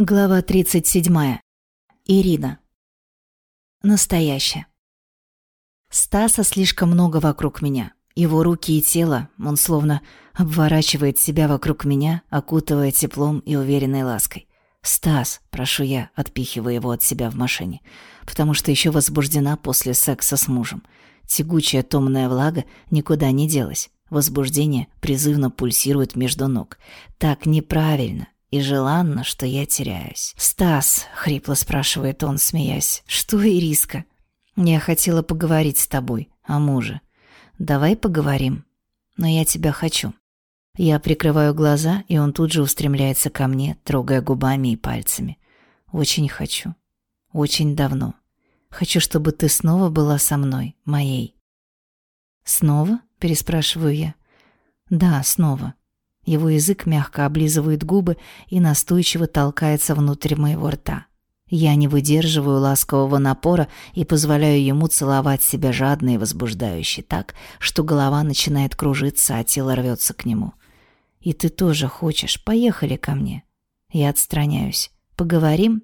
Глава 37. Ирина. Настоящая. Стаса слишком много вокруг меня. Его руки и тело, он словно обворачивает себя вокруг меня, окутывая теплом и уверенной лаской. «Стас», — прошу я, отпихивая его от себя в машине, потому что еще возбуждена после секса с мужем. Тягучая томная влага никуда не делась. Возбуждение призывно пульсирует между ног. Так неправильно, и желанно, что я теряюсь. «Стас», — хрипло спрашивает он, смеясь, — «что, Ириска?» «Я хотела поговорить с тобой о муже. Давай поговорим. Но я тебя хочу». Я прикрываю глаза, и он тут же устремляется ко мне, трогая губами и пальцами. «Очень хочу. Очень давно. Хочу, чтобы ты снова была со мной, моей». «Снова?» — переспрашиваю я. «Да, снова. Его язык мягко облизывает губы и настойчиво толкается внутрь моего рта. Я не выдерживаю ласкового напора и позволяю ему целовать себя жадно и возбуждающе так, что голова начинает кружиться, а тело рвется к нему. «И ты тоже хочешь? Поехали ко мне». Я отстраняюсь. «Поговорим?»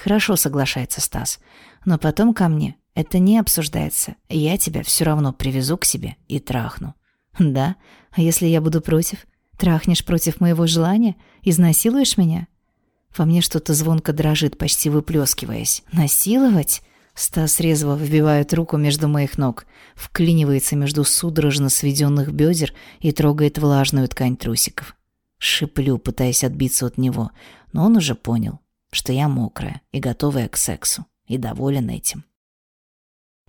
«Хорошо», — соглашается Стас. «Но потом ко мне. Это не обсуждается. Я тебя все равно привезу к себе и трахну». «Да? А если я буду против?» Трахнешь против моего желания? Изнасилуешь меня?» Во мне что-то звонко дрожит, почти выплескиваясь. «Насиловать?» Стас резво вбивает руку между моих ног, вклинивается между судорожно сведенных бедер и трогает влажную ткань трусиков. Шиплю, пытаясь отбиться от него, но он уже понял, что я мокрая и готовая к сексу, и доволен этим.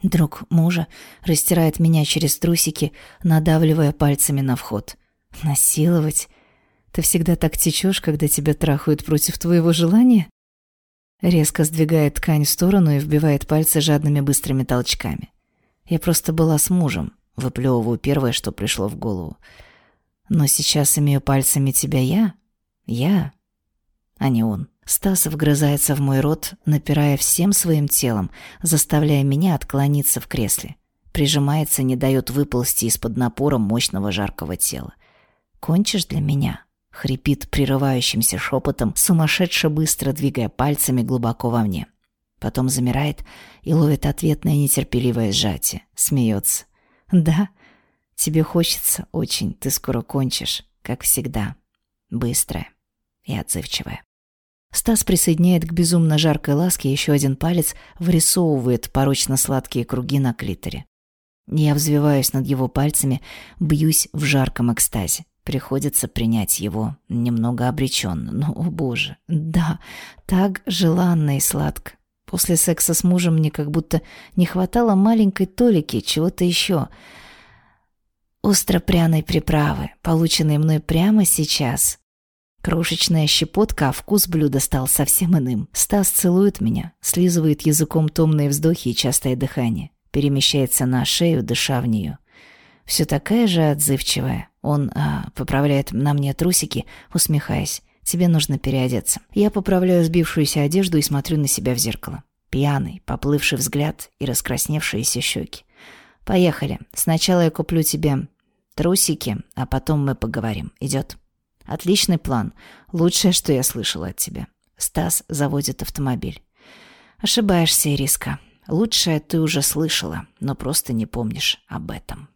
Друг мужа растирает меня через трусики, надавливая пальцами на вход. Насиловать? Ты всегда так течешь, когда тебя трахают против твоего желания? Резко сдвигает ткань в сторону и вбивает пальцы жадными быстрыми толчками. Я просто была с мужем, выплевываю первое, что пришло в голову. Но сейчас имею пальцами тебя я. Я, а не он. Стас вгрызается в мой рот, напирая всем своим телом, заставляя меня отклониться в кресле. Прижимается, не дает выползти из-под напора мощного жаркого тела. «Кончишь для меня?» — хрипит прерывающимся шепотом, сумасшедше быстро двигая пальцами глубоко во мне. Потом замирает и ловит ответное нетерпеливое сжатие. Смеется. «Да, тебе хочется очень, ты скоро кончишь, как всегда. Быстрая и отзывчивая». Стас присоединяет к безумно жаркой ласке еще один палец, вырисовывает порочно-сладкие круги на клиторе. Я взвиваюсь над его пальцами, бьюсь в жарком экстазе. Приходится принять его немного обреченно. Но, о боже, да, так желанно и сладко. После секса с мужем мне как будто не хватало маленькой толики, чего-то еще. Остро-пряной приправы, полученной мной прямо сейчас. Крошечная щепотка, а вкус блюда стал совсем иным. Стас целует меня, слизывает языком томные вздохи и частое дыхание. Перемещается на шею, дыша в нее. Все такая же отзывчивая. Он а, поправляет на мне трусики, усмехаясь. «Тебе нужно переодеться». Я поправляю сбившуюся одежду и смотрю на себя в зеркало. Пьяный, поплывший взгляд и раскрасневшиеся щеки. «Поехали. Сначала я куплю тебе трусики, а потом мы поговорим. Идет?» «Отличный план. Лучшее, что я слышала от тебя». Стас заводит автомобиль. «Ошибаешься, Ириска. Лучшее ты уже слышала, но просто не помнишь об этом».